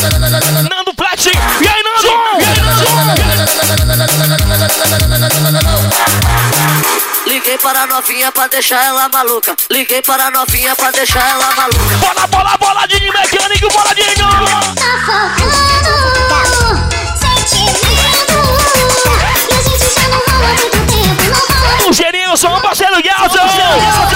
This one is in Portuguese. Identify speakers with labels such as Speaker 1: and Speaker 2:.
Speaker 1: Nando Platin! E aí, Nando?
Speaker 2: Liguei para a novinha pra deixar ela maluca. Liguei para a novinha pra deixar ela maluca.
Speaker 1: Bola, bola, boladinho mecânico, boladinho!
Speaker 3: Tá focando, sentimento. E a gente já não rola muito tempo, não
Speaker 1: rola. O Gerinho, só um parceiro, Gelson!